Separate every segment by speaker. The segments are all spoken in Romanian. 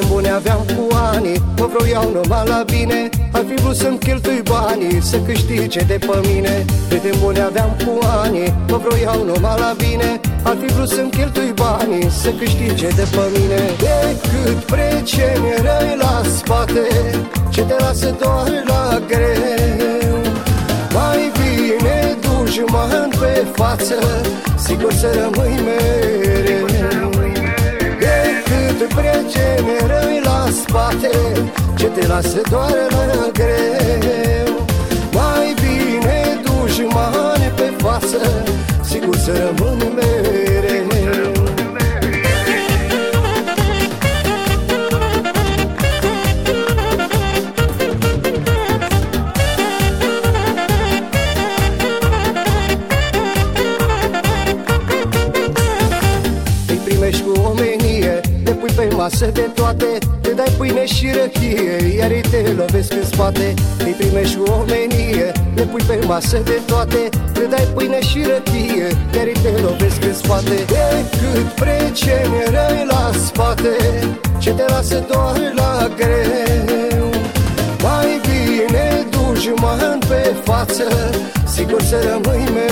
Speaker 1: aveam cu ani Mă vroiau numai la bine Ar fi vrut să-mi cheltui banii Să câștige de pe mine. Prieteni buni aveam cu ani Mă vroiau numai la bine Ar fi vrut să-mi cheltui banii Să câștige de pe mine. Decât preceni răi la spate Ce te lasă doar la greu. Mai bine dușman pe față Sigur să rămâi mereu la spate Ce te lasă doar la greu. Mai bine dușmane pe față Sigur să rămân mereu. Îi primești cu omenie Te pui pe masă de toate. Te dai pâine și răchie Iar ei te lovesc în spate. Îi primești cu omenie Te pui pe masă de toate. Te dai pâine și răchie Iar ei te lovesc în spate. Decât preceni răi la spate Ce te lasă doar la greu. Mai bine dușman pe față Sigur să rămâi mereu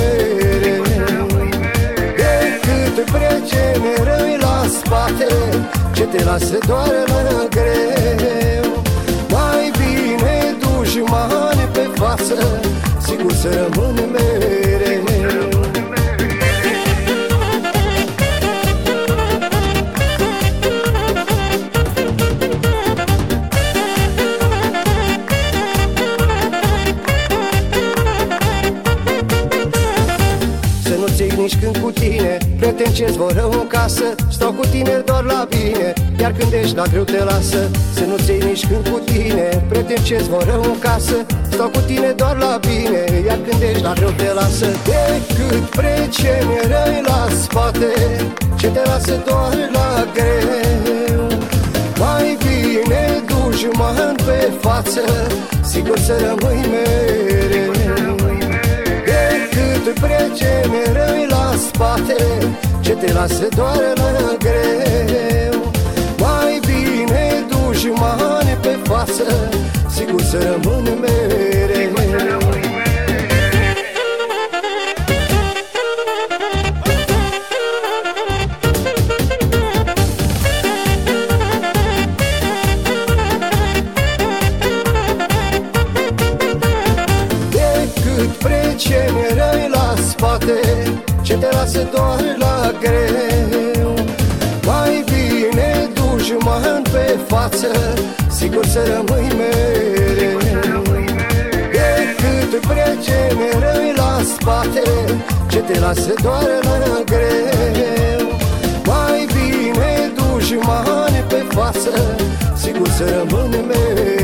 Speaker 1: Ce te lasă doar la greu. Mai bine dușmane pe față Sigur să rămân mereu nici când cu tine. Prieteni ce-ți vor rău în casă Stau cu tine doar la bine. Iar când ești la greu te lasă Să nu-ți iei nici când cu tine. Prieteni ce-ți vor rău în casă Stau cu tine doar la bine. Iar când ești la greu te lasă Decât preceni răi la spate Ce te lasă doar la greu. Mai bine dușman pe față Sigur să rămâi mereu. Decât precene răi la spate Ce te lasă doar la greu. Mai bine dușmane pe față Sigur să rămân mereu. Decât precene răi la spate Ce te lasă doar la greu. Mai bine dușman pe față Sigur să rămâi mereu. Decât precene răi la spate Ce te lasă doar la greu. Mai bine dușmane pe față Sigur să rămân mereu